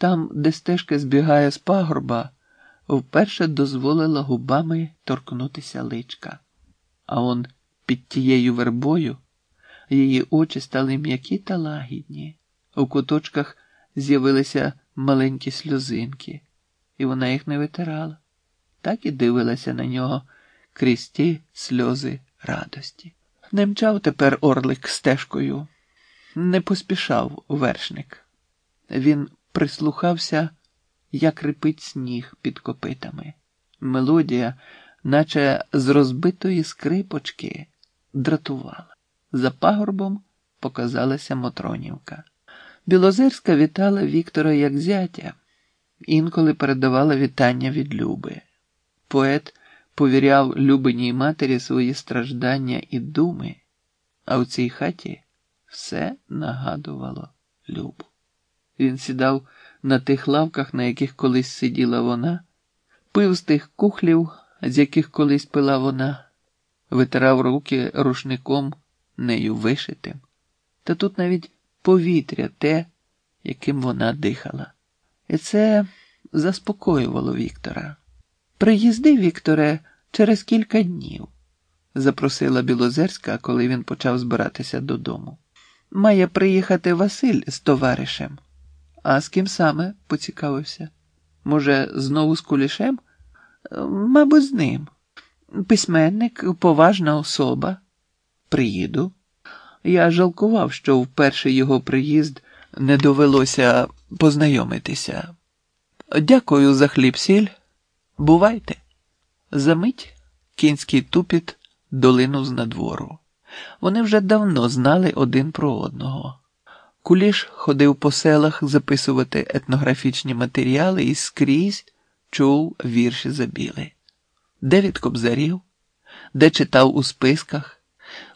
там, де стежка збігає з пагорба, вперше дозволила губами торкнутися личка. А он під тією вербою її очі стали м'які та лагідні. У куточках з'явилися маленькі сльозинки, і вона їх не витирала, так і дивилася на нього крізь ті сльози радості. Не мчав тепер орлик стежкою, не поспішав вершник. Він прислухався, як рипить сніг під копитами. Мелодія, наче з розбитої скрипочки, дратувала. За пагорбом показалася Мотронівка. Білозерська вітала Віктора як зятя, інколи передавала вітання від Люби. Поет повіряв Любиній матері свої страждання і думи, а в цій хаті все нагадувало Любу. Він сідав на тих лавках, на яких колись сиділа вона, пив з тих кухлів, з яких колись пила вона, витирав руки рушником нею вишитим, та тут навіть повітря те, яким вона дихала. І це заспокоювало Віктора. Приїзди, Вікторе, через кілька днів, запросила Білозерська, коли він почав збиратися додому. Має приїхати Василь з товаришем. А з ким саме поцікавився? Може, знову з кулішем? Мабуть, з ним. Письменник, поважна особа. Приїду. Я жалкував, що в перший його приїзд не довелося познайомитися. Дякую за хліб сіль. Бувайте. Замить кінський тупіт долинув з надвору. Вони вже давно знали один про одного. Куліш ходив по селах записувати етнографічні матеріали і скрізь чув вірші забіли. Де від кобзарів, де читав у списках,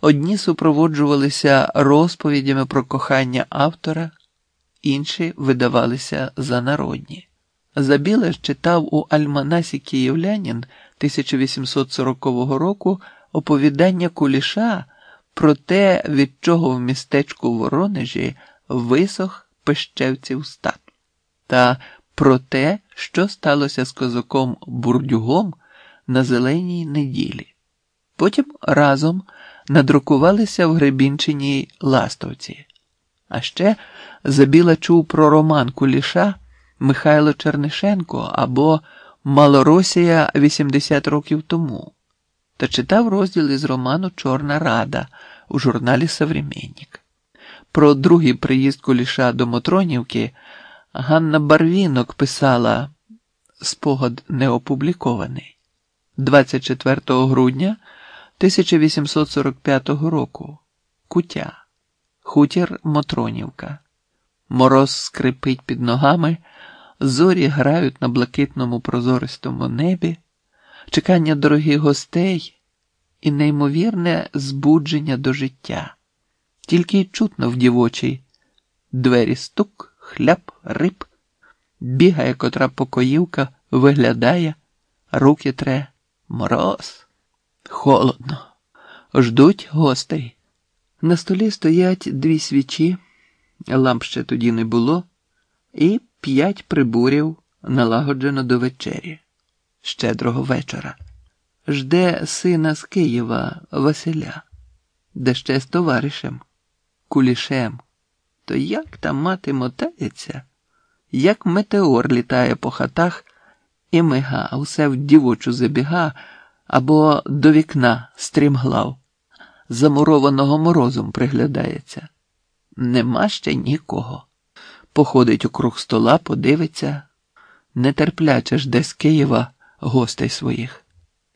одні супроводжувалися розповідями про кохання автора, інші видавалися за народні. Забіле читав у Альманасі Київлянін 1840 року оповідання Куліша про те, від чого в містечку Воронежі висох пещевців стат, та про те, що сталося з козаком Бурдюгом на зеленій неділі. Потім разом надрукувалися в Гребінчиній Ластовці. А ще Забіла чув про роман Куліша Михайло Чернишенко або Малоросія 80 років тому та читав розділ із роману Чорна Рада у журналі Современник. Про другий приїзд Куліша до Мотронівки Ганна Барвінок писала спогад не опублікований 24 грудня 1845 року. Кутя, хутір Мотронівка. Мороз скрипить під ногами, зорі грають на блакитному прозористому небі, чекання дорогих гостей і неймовірне збудження до життя. Тільки чутно в дівочій. Двері стук, хляб, риб, бігає котра покоївка, виглядає, руки тре, мороз, холодно, ждуть гостей. На столі стоять дві свічі, ламп ще тоді не було, і п'ять прибурів налагоджено до вечері, щедрого вечора. Жде сина з Києва Василя, де ще з товаришем, кулішем. То як та мати мотається, як метеор літає по хатах і мига, усе в дівочу забіга або до вікна стрімглав, замурованого морозом приглядається. Нема ще нікого. Походить округ стола, подивиться, нетерпляче жде з Києва гостей своїх.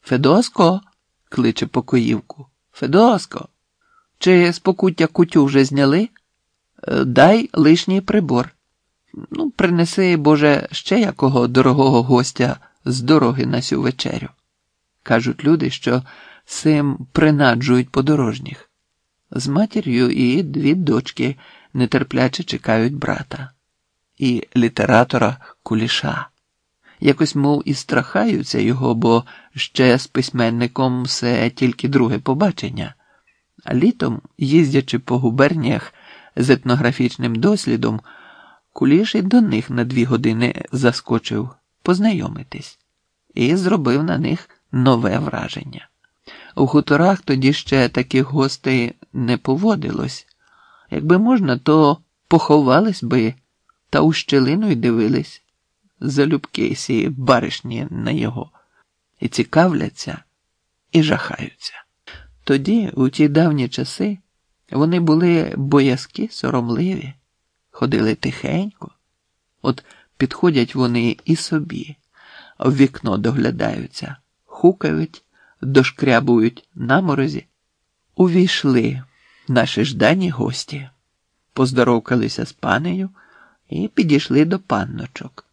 Федоско, кличе покоївку. Федоско, чи з покуття кутю вже зняли? Е, дай лишній прибор. Ну, принеси, Боже, ще якого дорогого гостя з дороги на сю вечерю. Кажуть люди, що сим принаджують подорожніх. З матір'ю і дві дочки нетерпляче чекають брата і літератора куліша. Якось, мов, і страхаються його, бо ще з письменником все тільки друге побачення. Літом, їздячи по губерніях з етнографічним дослідом, Куліш і до них на дві години заскочив познайомитись і зробив на них нове враження. У хуторах тоді ще таких гостей не поводилось. Якби можна, то поховались би та у щелину й дивились залюбки сі баришні на його, і цікавляться, і жахаються. Тоді, у ті давні часи, вони були боязкі, соромливі, ходили тихенько, от підходять вони і собі, в вікно доглядаються, хукають, дошкрябують на морозі. Увійшли наші ждані гості, поздоровкалися з панею і підійшли до панночок.